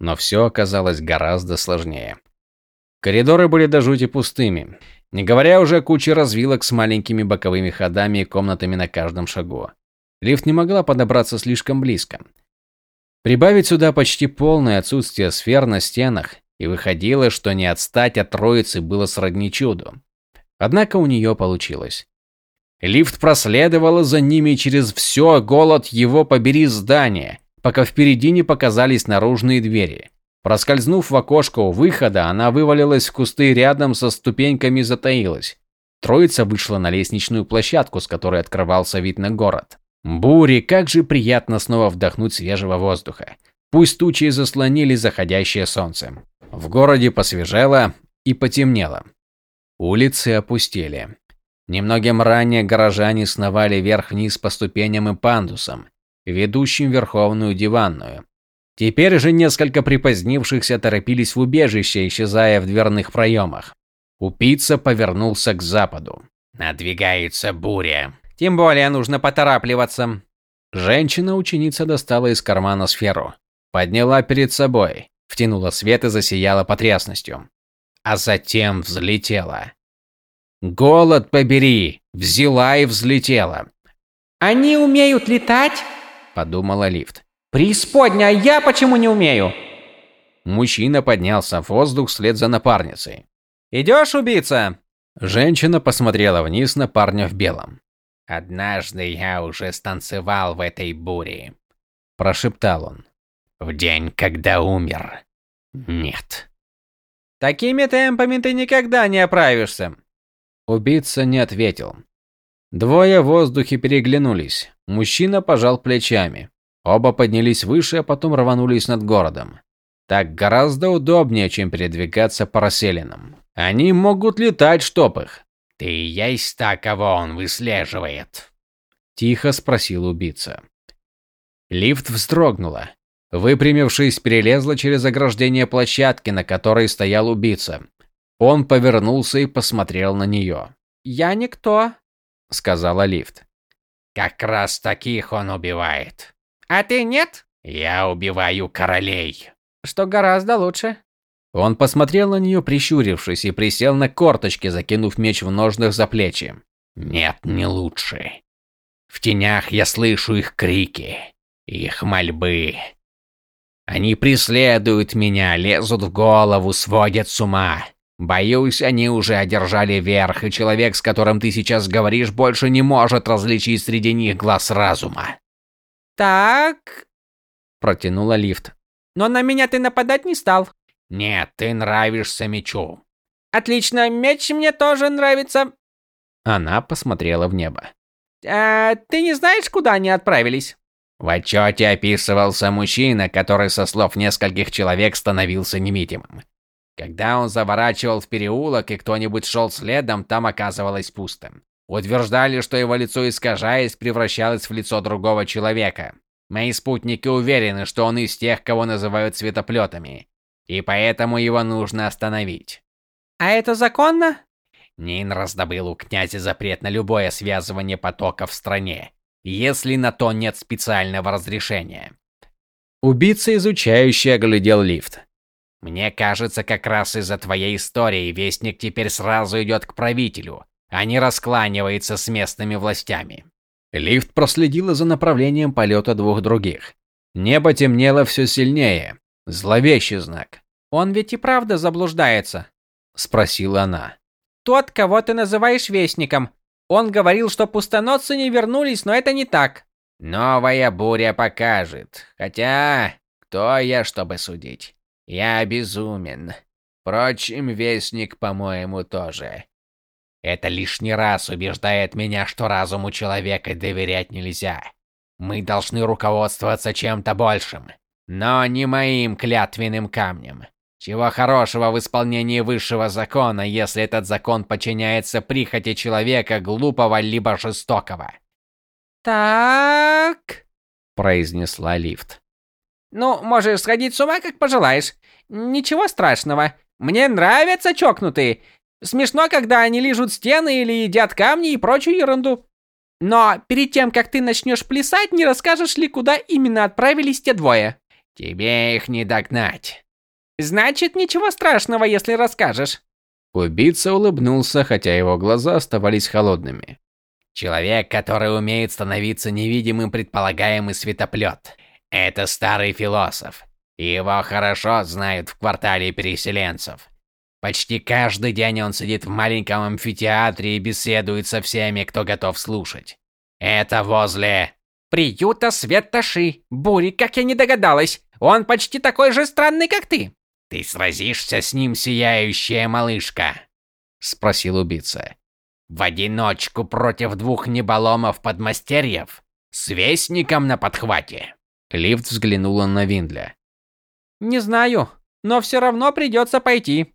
Но все оказалось гораздо сложнее. Коридоры были до жути пустыми, не говоря уже о куче развилок с маленькими боковыми ходами и комнатами на каждом шагу. Лифт не могла подобраться слишком близко. Прибавить сюда почти полное отсутствие сфер на стенах, и выходило, что не отстать от троицы было сродни чуду. Однако у нее получилось. Лифт проследовала за ними через все голод его побери здание, пока впереди не показались наружные двери. Проскользнув в окошко у выхода, она вывалилась в кусты рядом со ступеньками и затаилась. Троица вышла на лестничную площадку, с которой открывался вид на город. Бури, как же приятно снова вдохнуть свежего воздуха. Пусть тучи заслонили заходящее солнце. В городе посвежело и потемнело. Улицы опустели. Немногим ранее горожане сновали вверх-вниз по ступеням и пандусам, ведущим в верховную диванную. Теперь же несколько припозднившихся торопились в убежище, исчезая в дверных проемах. Упица повернулся к западу. «Надвигается буря», тем более нужно поторапливаться. Женщина-ученица достала из кармана сферу, подняла перед собой, втянула свет и засияла потрясностью. А затем взлетела. Голод побери, взяла и взлетела. Они умеют летать? Подумала лифт. Преисподня, а я почему не умею? Мужчина поднялся в воздух вслед за напарницей. Идешь, убийца? Женщина посмотрела вниз на парня в белом. «Однажды я уже станцевал в этой буре», – прошептал он. «В день, когда умер. Нет». «Такими темпами ты никогда не оправишься». Убийца не ответил. Двое в воздухе переглянулись. Мужчина пожал плечами. Оба поднялись выше, а потом рванулись над городом. Так гораздо удобнее, чем передвигаться по расселинам. Они могут летать, чтоб их. «Ты есть та, кого он выслеживает?» Тихо спросил убийца. Лифт вздрогнула. Выпрямившись, перелезла через ограждение площадки, на которой стоял убийца. Он повернулся и посмотрел на нее. «Я никто», — сказала лифт. «Как раз таких он убивает». «А ты нет?» «Я убиваю королей». «Что гораздо лучше». Он посмотрел на нее, прищурившись, и присел на корточки, закинув меч в ножнах за плечи. «Нет, не лучше. В тенях я слышу их крики, их мольбы. Они преследуют меня, лезут в голову, сводят с ума. Боюсь, они уже одержали верх, и человек, с которым ты сейчас говоришь, больше не может различить среди них глаз разума». «Так...» – протянула лифт. «Но на меня ты нападать не стал». Нет, ты нравишься мечу. Отлично, меч мне тоже нравится. Она посмотрела в небо. А, ты не знаешь, куда они отправились? В отчете описывался мужчина, который со слов нескольких человек становился невидимым. Когда он заворачивал в переулок и кто-нибудь шел следом, там оказывалось пустым. Утверждали, что его лицо искажаясь превращалось в лицо другого человека. Мои спутники уверены, что он из тех, кого называют светоплетами и поэтому его нужно остановить. А это законно? Нин раздобыл у князя запрет на любое связывание потоков в стране, если на то нет специального разрешения. Убийца, изучающий, оглядел лифт. Мне кажется, как раз из-за твоей истории Вестник теперь сразу идет к правителю, а не раскланивается с местными властями. Лифт проследила за направлением полета двух других. Небо темнело все сильнее, Зловещий знак. Он ведь и правда заблуждается, спросила она. Тот, кого ты называешь вестником. Он говорил, что пустоносцы не вернулись, но это не так. Новая буря покажет. Хотя, кто я, чтобы судить? Я безумен. Впрочем, вестник, по-моему, тоже. Это лишний раз убеждает меня, что разуму человека доверять нельзя. Мы должны руководствоваться чем-то большим. Но не моим клятвенным камнем. Чего хорошего в исполнении высшего закона, если этот закон подчиняется прихоти человека глупого либо жестокого? Так, произнесла лифт. Ну, можешь сходить с ума, как пожелаешь. Ничего страшного. Мне нравятся чокнутые. Смешно, когда они лижут стены или едят камни и прочую ерунду. Но перед тем, как ты начнешь плясать, не расскажешь ли, куда именно отправились те двое? Тебе их не догнать. Значит, ничего страшного, если расскажешь. Убийца улыбнулся, хотя его глаза оставались холодными. Человек, который умеет становиться невидимым предполагаемый светоплет. Это старый философ. Его хорошо знают в квартале переселенцев. Почти каждый день он сидит в маленьком амфитеатре и беседует со всеми, кто готов слушать. Это возле... Приюта Светоши. Бури, как я не догадалась. Он почти такой же странный, как ты. Ты сразишься с ним, сияющая малышка? Спросил убийца. В одиночку против двух неболомов-подмастерьев? С вестником на подхвате? Лифт взглянула на Виндля. Не знаю, но все равно придется пойти.